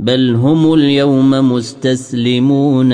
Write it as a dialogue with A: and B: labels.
A: بل هم اليوم مستسلمون.